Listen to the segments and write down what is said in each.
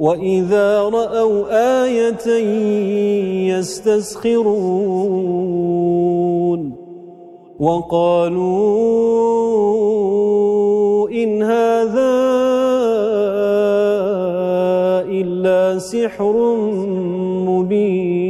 وَإِذَا رَأَوْا آيَةً يَسْتَسْخِرُونَ وَقَالُوا إِنْ هَذَا إِلَّا سِحْرٌ مُبِينٌ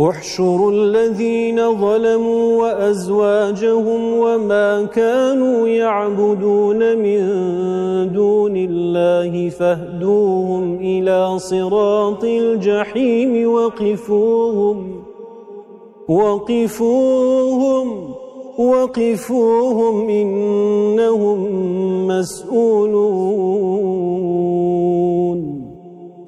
احشروا الذين ظلموا وأزواجهم وما كانوا يعبدون من دون الله فاهدوهم إلى صراط الجحيم وقفوهم وقفوهم وقفوهم إنهم مسؤولون.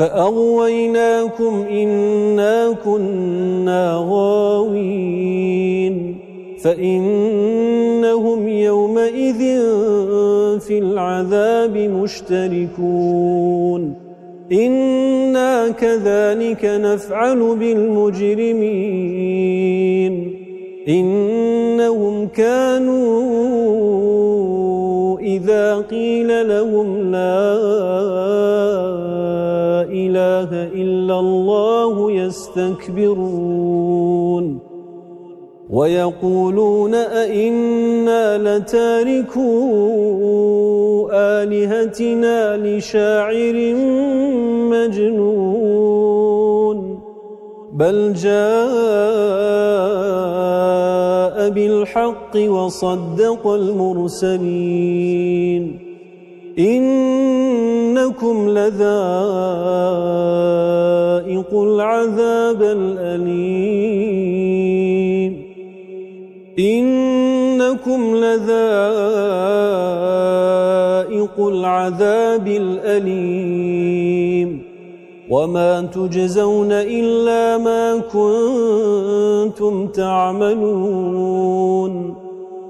فأغويناكم إنا كنا غاوين فإنهم يومئذ في العذاب مشتركون إنا كذلك نفعل بالمجرمين إنهم كانوا إذا قيل لهم لا إله إلا الله يستكبرون ويقولون أئنا لتاركوا آلهتنا لشاعر مجنون بل جاء بالحق وصدق المرسلين إنكم لذائق العذاب الأليم. إنكم لذائق العذاب الأليم. وما تجزون إلا ما كنتم تعملون.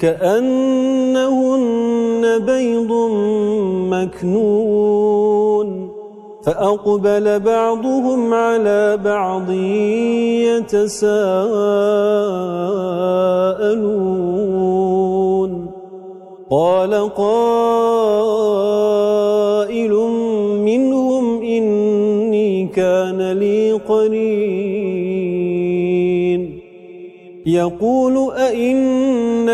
كأنهن بيض مكنون فأقبل بعضهم على بعض يتساءلون قال قائل منهم إني كان لي قرين يقول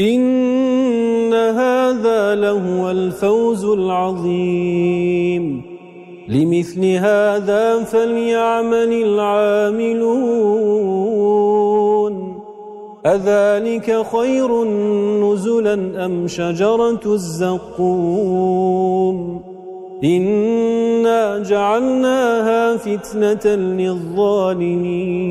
إن هذا لهو الفوز العظيم. لمثل هذا فليعمل العاملون. أذلك خير نزلا أم شجرة الزقوم؟ إنا جعلناها فتنة للظالمين.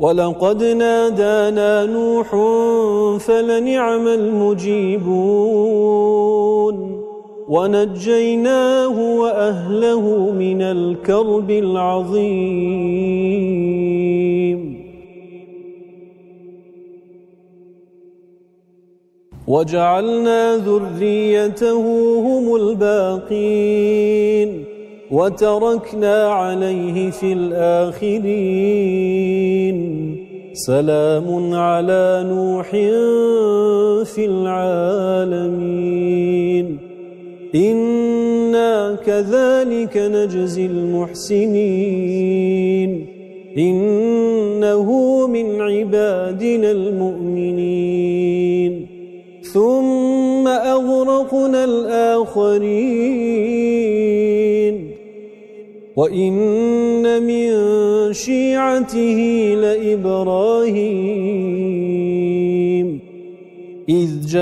ولقد نادانا نوح فلنعم المجيبون ونجيناه وأهله من الكرب العظيم. وجعلنا ذريته هم الباقين. وتركنا عليه في الآخرين. سلام على نوح في العالمين. إنا كذلك نجزي المحسنين. إنه من عبادنا المؤمنين. ثم أغرقنا الآخرين. وَإِنَّ مِن شِيعَتِهِ لَإِبْرَاهِيمَ إِذْ جَاءَ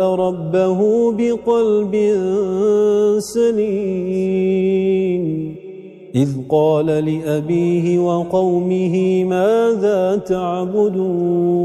رَبَّهُ بِقَلْبٍ سَلِيمٍ إِذْ قَالَ لِأَبِيهِ وَقَوْمِهِ مَاذَا تَعْبُدُونَ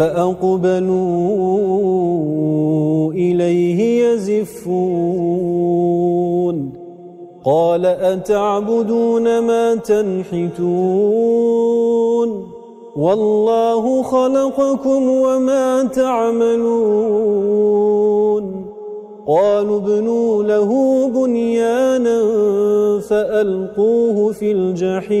فأقبلوا إليه يزفون. قال أتعبدون ما تنحتون؟ والله خلقكم وما تعملون. قالوا ابنوا له بنيانا فألقوه في الجحيم.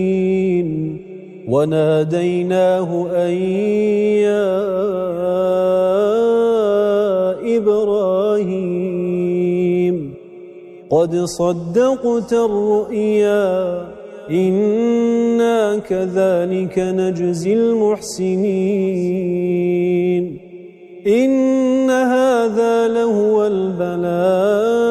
وناديناه أن يا إبراهيم قد صدقت الرؤيا إنا كذلك نجزي المحسنين إن هذا لهو البلاء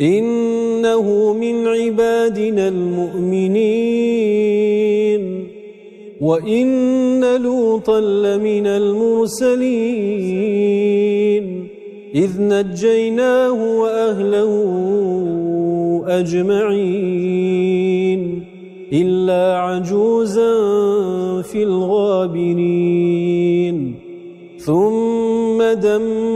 إنه من عبادنا المؤمنين. وإن لوطا لمن المرسلين. إذ نجيناه وأهله أجمعين. إلا عجوزا في الغابرين. ثم دمرنا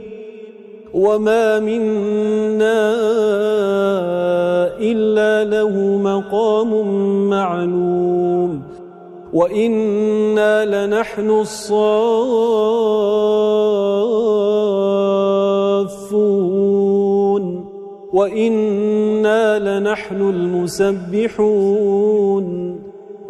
وما منا إلا له مقام معلوم وإنا لنحن الصافون وإنا لنحن المسبحون